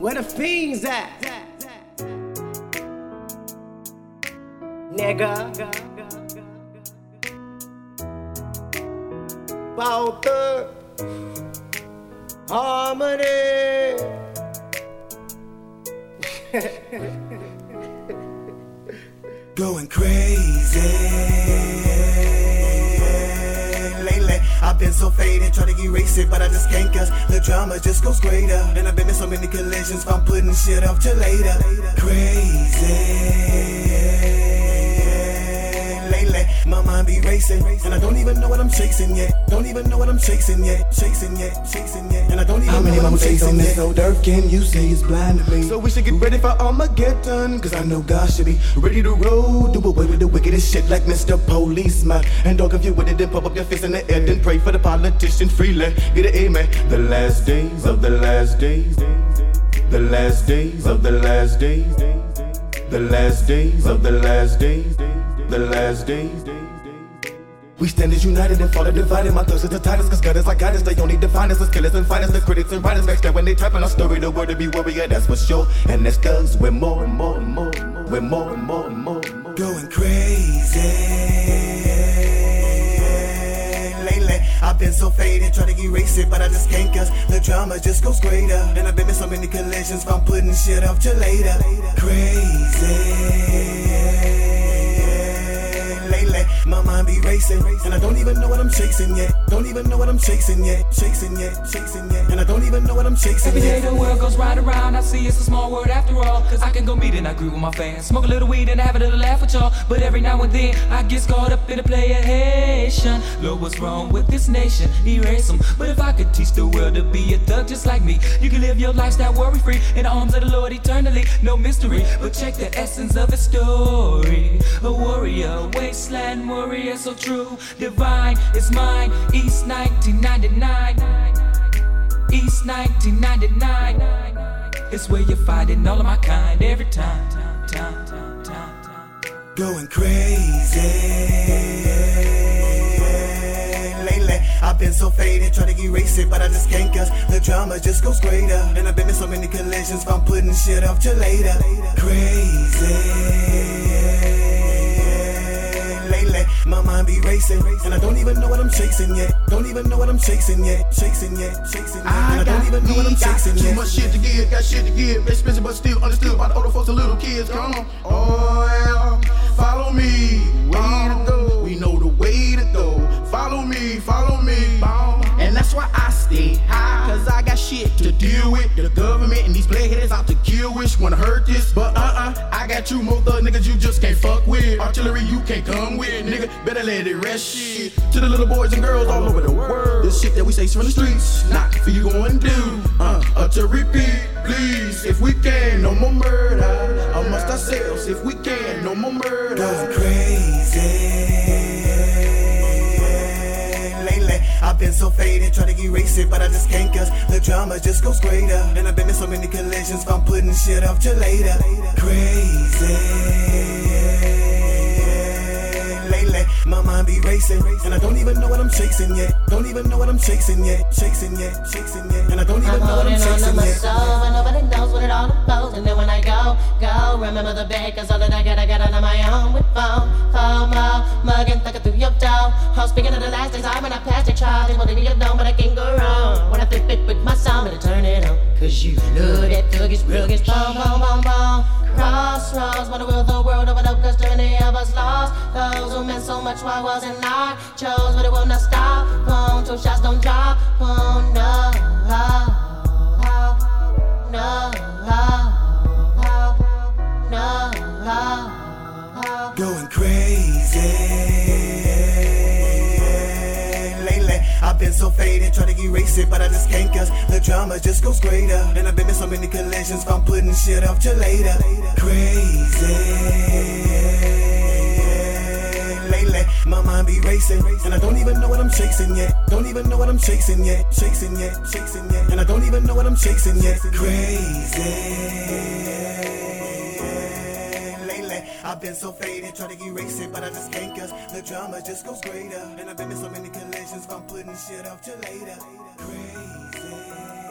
Where the fiends at? Nigga. Pauta. Harmony. Going crazy. Been so faded, trying to erase it, but I just can't cause the drama just goes greater. And I've been in so many collisions, I'm putting shit off till later. Crazy. My mind be racing, and I don't even know what I'm chasing yet. Don't even know what I'm chasing yet. Chasing yet, chasing yet. And I don't even How know many what I'm chasing yet. old earth can you say is blind to me? So we should get ready for Armageddon, cause I know God should be ready to roll. Do away with the wickedest shit like Mr. Policeman. And don't confuse with it, then pop up your fist in the air, then pray for the politician freely. Get an amen. The last days of the last days. The last days of the last days. The last days of the last days. The last days. We stand as united and fall divided. My thirst is the tightest, cause is like guidance. They only define us as killers and fighters. The critics and writers backstab when they typing our story. The word to be warrior, that's for sure. And that's cause we're more and more and more. We're more and more and more. going crazy. I've been so faded, trying to erase it, but I just can't cause the drama just goes greater. And I've been in so many collisions, I'm putting shit off till later. Crazy. My mind be racing, and I don't even know what I'm chasing yet. Don't even know what I'm chasing yet. Chasing yet, chasing yet, and I don't even know what I'm chasing Every day yet. the world goes right around. I see it's a small world after all. Cause I can go meet and I agree with my fans. Smoke a little weed and have a little laugh with y'all. But every now and then I get caught up in a play of Haitian. Lord, what's wrong with this nation? Erase them. But if I could teach the world to be a thug just like me, you can live your lifestyle worry free in the arms of the Lord eternally. No mystery, but check the essence of his story. A warrior, wasteland warrior, so true, divine. It's mine. East 1999. East 1999. It's where you're fighting all of my kind every time. time, time, time, going crazy. I've been so faded, trying to erase it, but I just can't cause the drama just goes greater. And I've been in so many collisions, I'm putting shit off till later. Crazy. My mind be racing, and I don't even know what I'm chasing yet. Don't even know what I'm chasing yet. Chasing yet, chasing yet, and I don't even know what I'm chasing too yet. much shit to give, got shit to give. Expensive but still understood by the older folks and little kids. Come on, oh yeah, follow me. Way to go. We know the way to go. Follow me, follow me. And that's why I stay high, cause I got shit to deal with. The government and these playheads out to kill. Wish wanna hurt this, but uh uh, I got you more thug niggas you just can't fuck with. Let it rest shit. To the little boys and girls all over the world. This shit that we say from the streets, not for you going do. Uh, uh, to repeat, please, if we can, no more murder. Amongst ourselves, if we can, no more murder. going crazy. I've been so faded, trying to erase it, but I just can't cause the drama just goes greater. And I've been in so many collisions, I'm putting shit off till later. Crazy. Racing, and I don't even know what I'm chasing yet. Don't even know what I'm chasing yet. Chasing yet, chasing yet, and I don't even I'm know what I'm on to chasing yet. soul, and nobody knows what it all about. And then when I go, go, remember the bag, cause all that I got, I got on my own with phone, FOMO, mugging, thugging through your door. Oh, speaking of the last days, I'm in a plastic child, they wanted you know, but I can't go wrong. When I flip it with my sound, and turn it on, cause you love that thuggish, ruggish, boom, boom, boom, boom. Crossroads, what the world, the world overdose, cause too many of us lost. Those who meant so much, why wasn't I? Chose, but it will not stop. Boom, two shots don't drop. Boom, no. No, no, going crazy. Lately, I've been so faded, trying to erase it, but I just can't cause the drama just goes greater. And I've been in so many collisions, I'm putting shit off till later. Crazy. Racing, and I don't even know what I'm chasing yet. Don't even know what I'm chasing yet. Chasing yet, chasing yet, and I don't even know what I'm chasing yet. Crazy. Lately, I've been so faded, trying to erase it, but I just can't cause the drama just goes greater. And I've been in so many collisions, I'm putting shit off till later. Crazy.